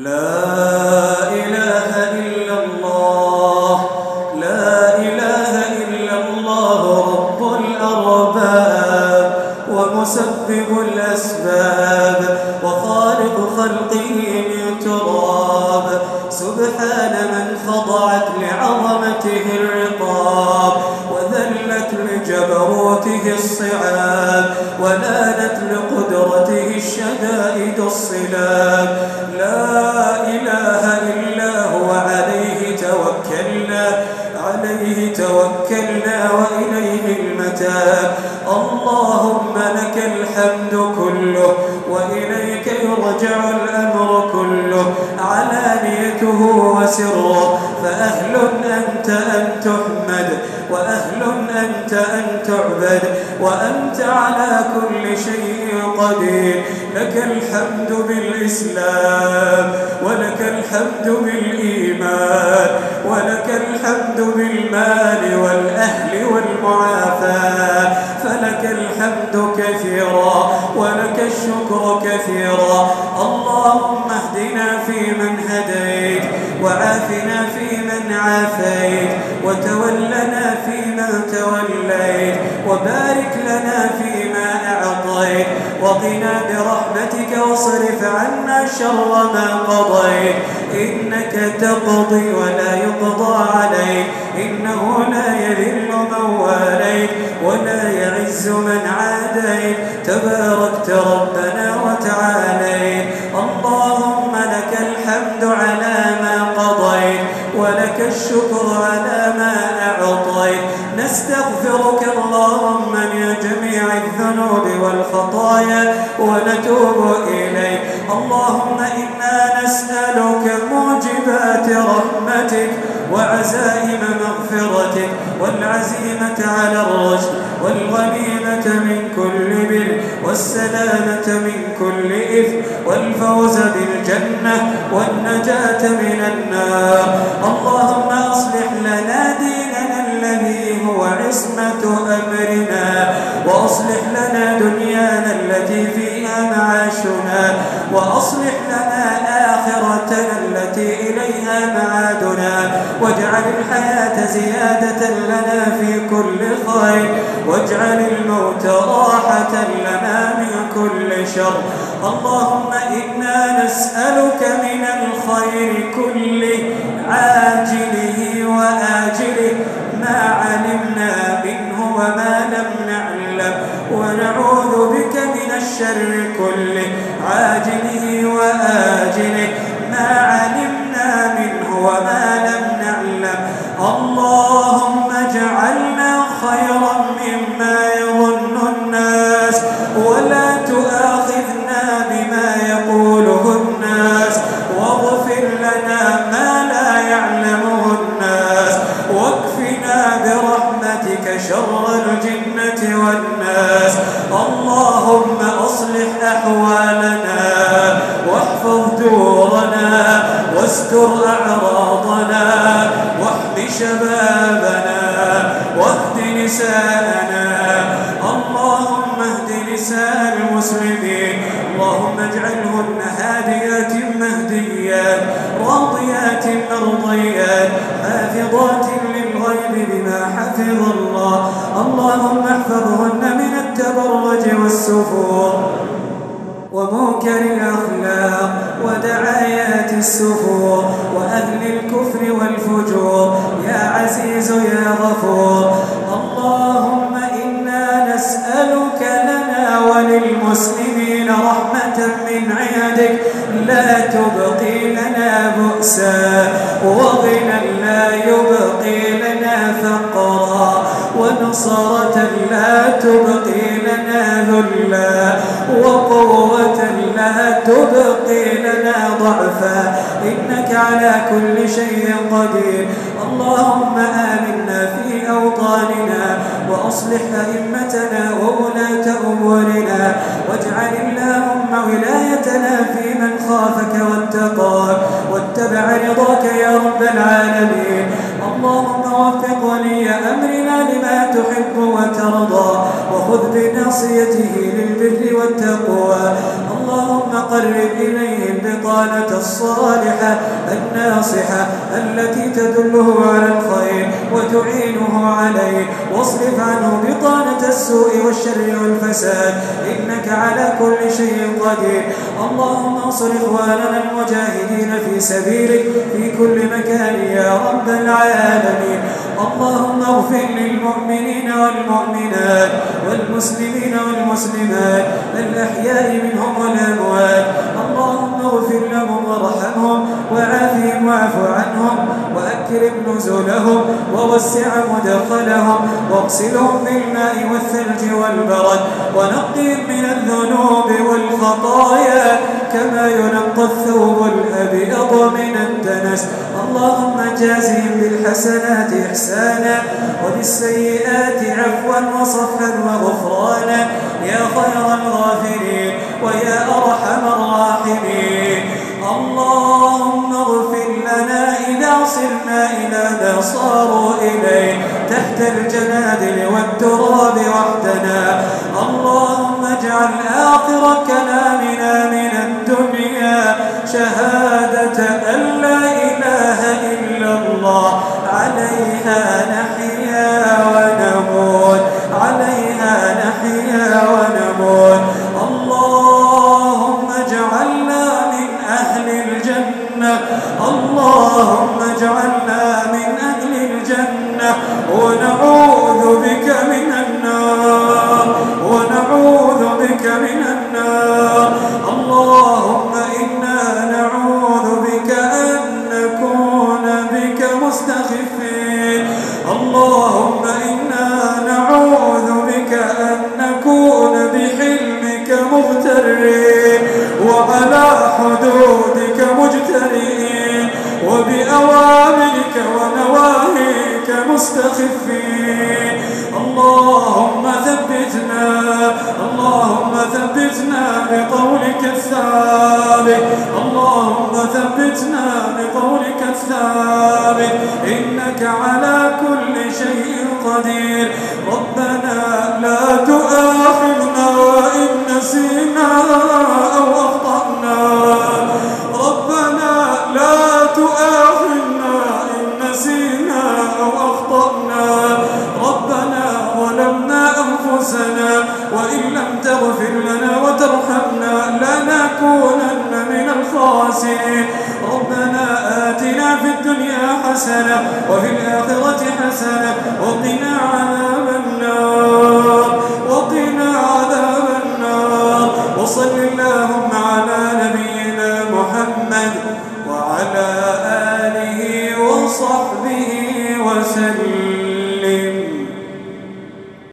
لا إله إلا الله. لا إله إلا الله رب الأرباب ومسبب الأسباب وخالق خلقه من تراب. سبحان من خضعت لعظمته الرقاب وذلت لجبروته الصعاب ونالت لقدرته الشدائد الصلاب. علانيته وسره فأهل أنت أن تحمد وأهل أنت أن تعبد وأنت على كل شيء قدير. لك الحمد بالإسلام ولك الحمد بالإيمان ولك الحمد بالمال والأهل والمعافاة. فلك الحمد كثيرا ولك الشكر كثيرا. اللهم اهدنا فيمن هديت وعافنا فيمن عافيت وتولنا فيمن توليت وبارك لنا فيما أعطيت وقنا برحمتك واصرف عنا شر ما قضيت. إنك تقضي ولا يقضى عليك. إنه لا يذل من واليك ولا يعز من عاديك. تباركت ربنا وتعاليت. اللهم لك الحمد على ما قضيت ولك الشكر على ما أعطيت. نستغفرك اللهم من جميع الذنوب والخطايا ونتوب إليك. اللهم إنا نسألك موجبات رحمتك وعزائم مغفرتك والعزيمة على الرشد والغنيمة من كل بر والسلامة من كل إثم والفوز بالجنة والنجاة من النار. معادنا واجعل الحياة زيادة لنا في كل خير. واجعل الموت راحة لنا من كل شر. اللهم إنا نسألك من الخير كله عاجله وآجله. ما علمنا منه وما لم نعلم. ونعوذ بك من الشر كله عاجله وآجله. شبابنا واهد نساءنا اللهم اهد نساء المسلمين. اللهم اجعلهن هاديات مهديات راضيات مرضيات حافظات للغيب بما حفظ الله. اللهم احفظهن من التبرج والسفور ومنكر الأخلاق ودعايات السفور وأهل الكفر والفجور. ومبصرة لا تبقي لنا ذلا وقوة لا تبقي لنا ضعفا. إنك على كل شيء قدير. اللهم آمنا في أوطاننا وأصلح أئمتنا وولاة أمورنا. واجعل اللهم ولايتنا في من خافك واتقاك واتبع رضاك يا رب العالمين. اللهم وفق ولي أمري تحب وترضى وخذ بناصيته للبر والتقوى. اللهم قرب إليه البطانة الصالحة الناصحة التي تدله على الخير وتعينه عليه. واصرف عنه بطانة السوء والشر والفساد إنك على كل شيء قدير. اللهم انصر إخواننا المجاهدين في سبيلك في كل مكان يا رب العالمين. اللهم اغفر للمؤمنين والمؤمنات والمسلمين والمسلمات الأحياء منهم والأموات. اللهم اغفر لهم وارحمهم وعافهم واعف عنهم وأكرم نزلهم ووسع مدخلهم واغسلهم بالماء والثلج والبرد ونقهم من الذنوب والخطايا كما ينقى الثوب الأبيض من الدنس. اللهم جازهم بالحسنات إحسانا وبالسيئات عفوا وصفا وغفرانا يا خير الغافرين ويا أرحم الراحمين. اللهم اغفر لنا إذا صرنا إلى ما صاروا إليه تحت الجنادل والتراب وحدنا. اللهم اجعل آخر كلامنا من الدنيا شهادة عليها ثبتنا بقولك الثابت. اللهم ثبتنا بقولك الثابت. إنك على كل شيء قدير. ربنا لا تؤاخذنا إن نسينا أو أخطأنا. ربنا لا تؤاخذنا إن نسينا أو أخطأنا. ربنا ظلمنا أنفسنا وإن لم تغفر لنا وترحمنا لنكونن من الخاسرين. ربنا آتنا في الدنيا حسنة وفي الآخرة حسنة وقنا عذاب